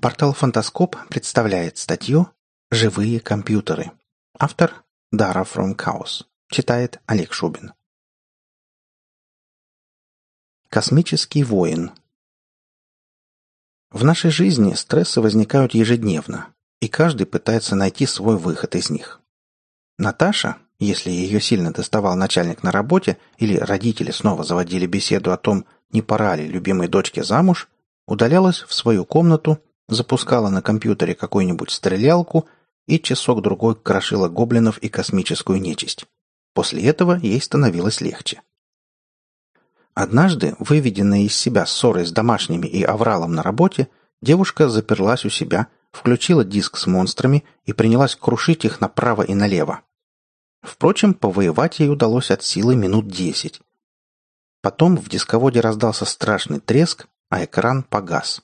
Портал «Фантаскоп» представляет статью «Живые компьютеры». Автор Дара From Chaos. Читает Олег Шубин. Космический воин. В нашей жизни стрессы возникают ежедневно, и каждый пытается найти свой выход из них. Наташа, если ее сильно доставал начальник на работе или родители снова заводили беседу о том, не пора ли любимой дочке замуж, удалялась в свою комнату, запускала на компьютере какую-нибудь стрелялку и часок-другой крошила гоблинов и космическую нечисть. После этого ей становилось легче. Однажды, выведенная из себя ссорой с домашними и авралом на работе, девушка заперлась у себя, включила диск с монстрами и принялась крушить их направо и налево. Впрочем, повоевать ей удалось от силы минут десять. Потом в дисководе раздался страшный треск, а экран погас.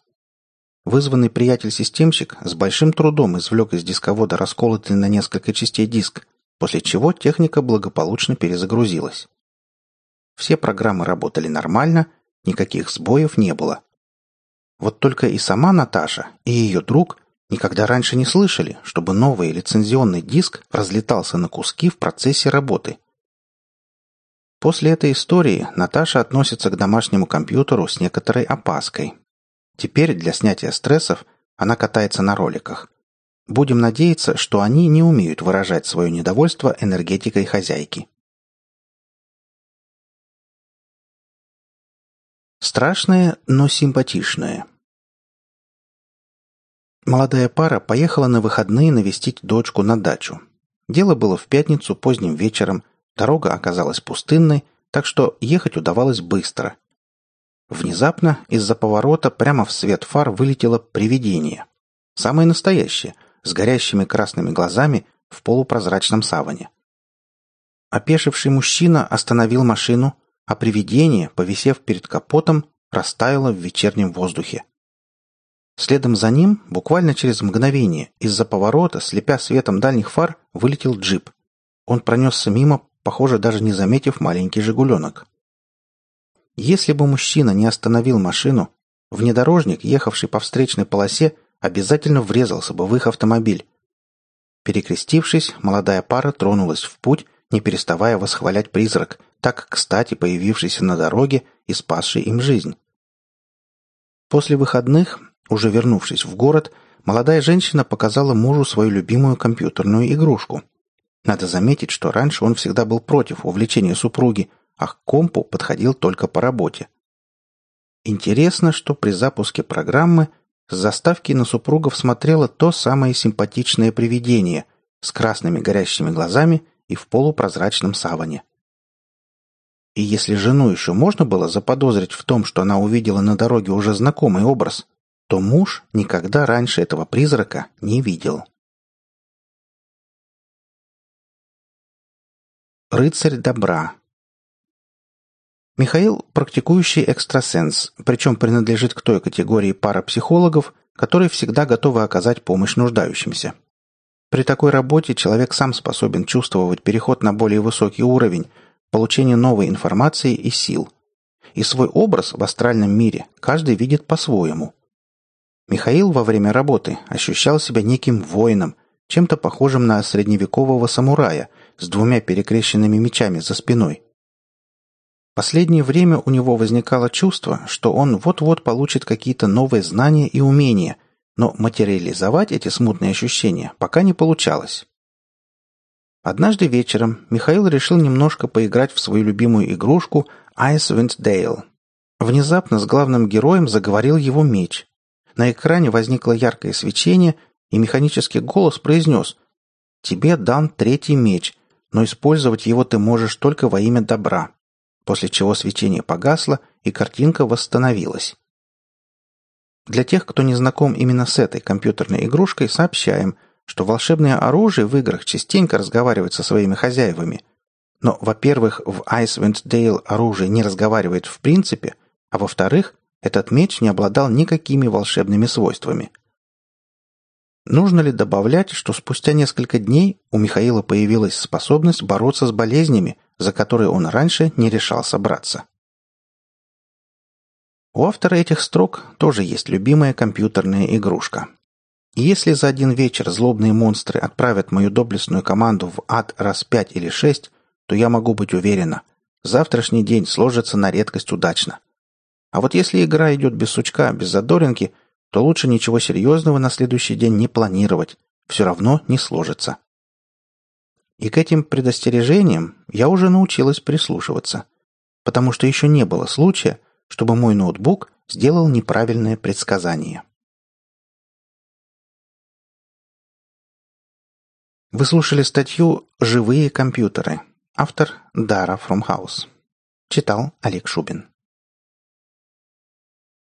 Вызванный приятель-системщик с большим трудом извлек из дисковода расколотый на несколько частей диск, после чего техника благополучно перезагрузилась. Все программы работали нормально, никаких сбоев не было. Вот только и сама Наташа, и ее друг никогда раньше не слышали, чтобы новый лицензионный диск разлетался на куски в процессе работы. После этой истории Наташа относится к домашнему компьютеру с некоторой опаской. Теперь для снятия стрессов она катается на роликах. Будем надеяться, что они не умеют выражать свое недовольство энергетикой хозяйки. Страшное, но симпатичное. Молодая пара поехала на выходные навестить дочку на дачу. Дело было в пятницу поздним вечером, дорога оказалась пустынной, так что ехать удавалось быстро. Внезапно из-за поворота прямо в свет фар вылетело привидение. Самое настоящее, с горящими красными глазами в полупрозрачном саване. Опешивший мужчина остановил машину, а привидение, повисев перед капотом, растаяло в вечернем воздухе. Следом за ним, буквально через мгновение, из-за поворота, слепя светом дальних фар, вылетел джип. Он пронесся мимо, похоже, даже не заметив маленький «Жигуленок». Если бы мужчина не остановил машину, внедорожник, ехавший по встречной полосе, обязательно врезался бы в их автомобиль. Перекрестившись, молодая пара тронулась в путь, не переставая восхвалять призрак, так кстати появившийся на дороге и спасший им жизнь. После выходных уже вернувшись в город, молодая женщина показала мужу свою любимую компьютерную игрушку. Надо заметить, что раньше он всегда был против увлечения супруги, а к компу подходил только по работе. Интересно, что при запуске программы с заставки на супругов смотрело то самое симпатичное привидение с красными горящими глазами и в полупрозрачном саване. И если жену еще можно было заподозрить в том, что она увидела на дороге уже знакомый образ, то муж никогда раньше этого призрака не видел. Рыцарь добра Михаил – практикующий экстрасенс, причем принадлежит к той категории парапсихологов, которые всегда готовы оказать помощь нуждающимся. При такой работе человек сам способен чувствовать переход на более высокий уровень, получение новой информации и сил. И свой образ в астральном мире каждый видит по-своему. Михаил во время работы ощущал себя неким воином, чем-то похожим на средневекового самурая с двумя перекрещенными мечами за спиной. Последнее время у него возникало чувство, что он вот-вот получит какие-то новые знания и умения, но материализовать эти смутные ощущения пока не получалось. Однажды вечером Михаил решил немножко поиграть в свою любимую игрушку Icewind Dale. Внезапно с главным героем заговорил его меч, на экране возникло яркое свечение, и механический голос произнес «Тебе дан третий меч, но использовать его ты можешь только во имя добра», после чего свечение погасло, и картинка восстановилась. Для тех, кто не знаком именно с этой компьютерной игрушкой, сообщаем, что волшебное оружие в играх частенько разговаривает со своими хозяевами. Но, во-первых, в Icewind Dale оружие не разговаривает в принципе, а во-вторых, этот меч не обладал никакими волшебными свойствами. Нужно ли добавлять, что спустя несколько дней у Михаила появилась способность бороться с болезнями, за которые он раньше не решался браться? У автора этих строк тоже есть любимая компьютерная игрушка. Если за один вечер злобные монстры отправят мою доблестную команду в ад раз пять или шесть, то я могу быть уверена, завтрашний день сложится на редкость удачно. А вот если игра идет без сучка, без задоринки, то лучше ничего серьезного на следующий день не планировать. Все равно не сложится. И к этим предостережениям я уже научилась прислушиваться, потому что еще не было случая, чтобы мой ноутбук сделал неправильное предсказание. Вы слушали статью «Живые компьютеры». Автор Дара Фромхаус. Читал Олег Шубин.